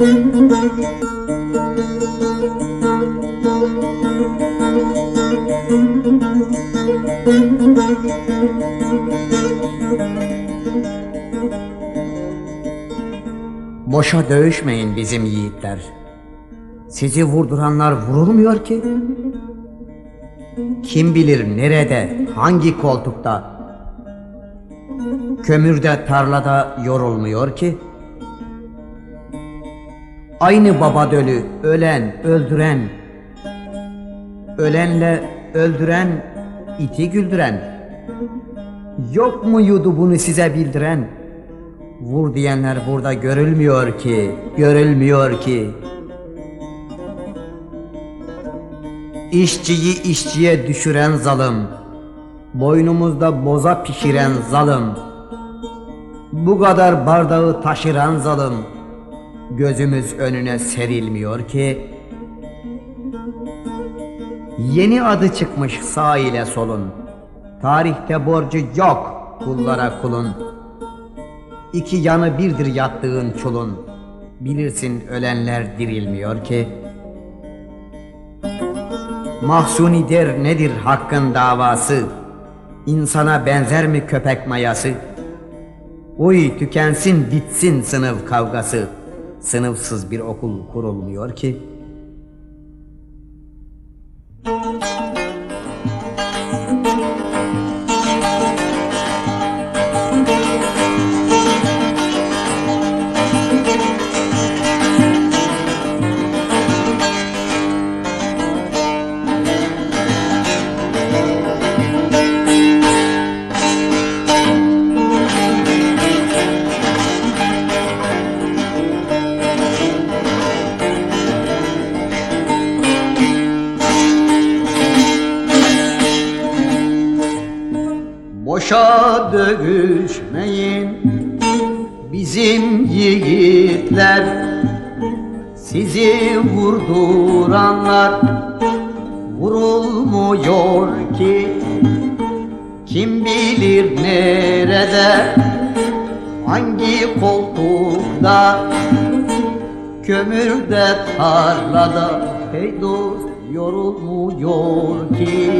Boşa dövüşmeyin bizim yiğitler. Sizi vurduranlar vurulmuyor ki. Kim bilir nerede, hangi koltukta. Kömürde, tarlada yorulmuyor ki. Aynı baba dölü, ölen, öldüren. Ölenle öldüren, iti güldüren. Yok muydu bunu size bildiren? Vur diyenler burada görülmüyor ki, görülmüyor ki. İşçiyi işçiye düşüren zalim, boynumuzda boza pişiren zalim, bu kadar bardağı taşıran zalim, gözümüz önüne serilmiyor ki. Yeni adı çıkmış sağ ile solun, tarihte borcu yok kullara kulun. İki yanı birdir yattığın çulun. Bilirsin ölenler dirilmiyor ki. Mahsuni der nedir hakkın davası? İnsana benzer mi köpek mayası? Uy tükensin bitsin sınıf kavgası. Sınıfsız bir okul kurulmuyor ki. Boşa dövüşmeyin. Bizim yiğitler Sizi vurduranlar. Vurulmuyor ki. Kim bilir nerede? Hangi koltukta? Kömürde tarlada. Hey dost yorulmuyor ki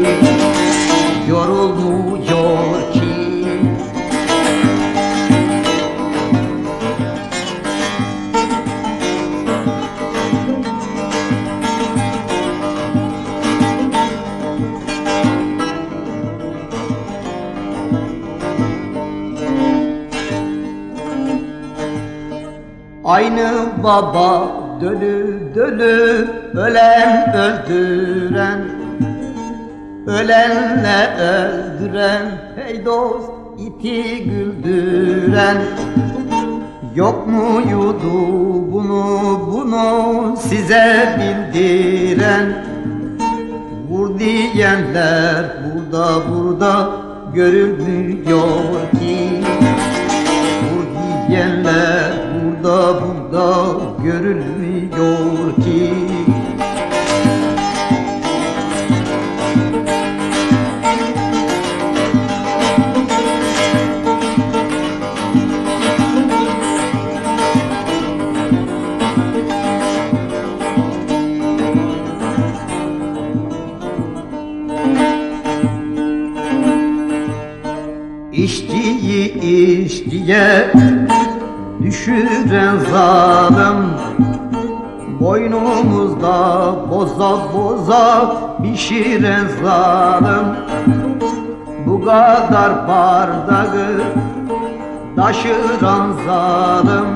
Yorulmuyor ki. Aynı baba dölü dölü ölen öldüren Ölenle öldüren hey dost iti güldüren. Yok muydu bunu bunu size bildiren? Vur diyenler burada burada görülmüyor ki. Vur diyenler burada burada görülmüyor işçiye düşüren zalim. Boynumuzda boza boza pişiren zalim. Bu kadar bardağı taşıran zalim.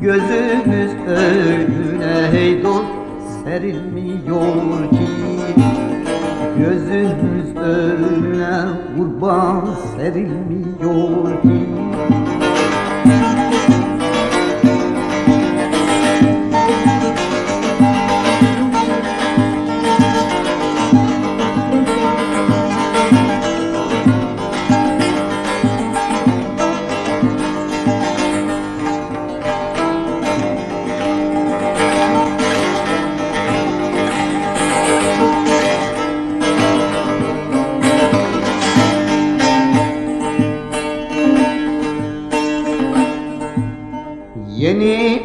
Gözümüz önüne hey dost serilmiyor ki Gözümüz önüne kurban serilmiyor ki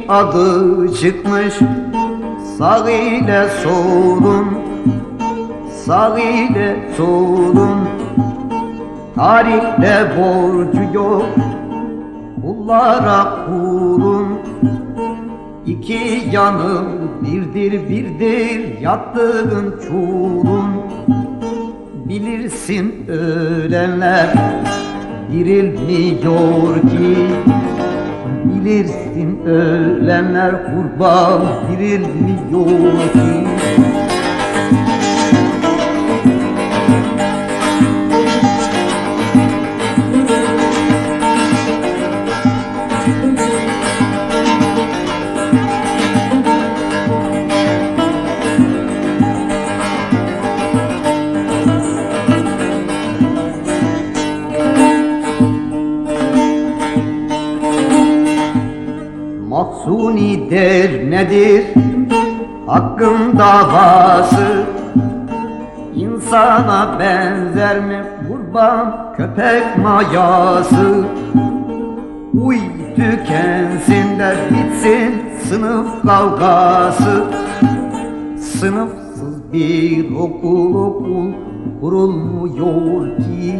adı çıkmış. Sağ ile solun Sağ ile solun. Tarihte borcu yok Kullara kulun İki yanı birdir birdir yattığın çulun. Bilirsin ölenler dirilmiyor ki Bilirsin ölenler kurban dirilmiyor ki Mahsuni der nedir? Hakkın davası İnsana benzer mi? Kurban köpek mayası. Uy tükensin de bitsin sınıf kavgası. Sınıfsız bir okul okul kurulmuyor ki.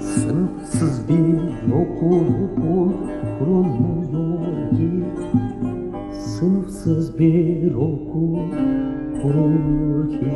Sınıfsız bir okul okul kurulmuyor Sınıfsız bir okul ki